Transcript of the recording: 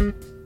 you.